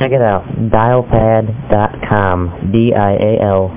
Check it out, dialpad.com, D-I-A-L-P-A-D.com.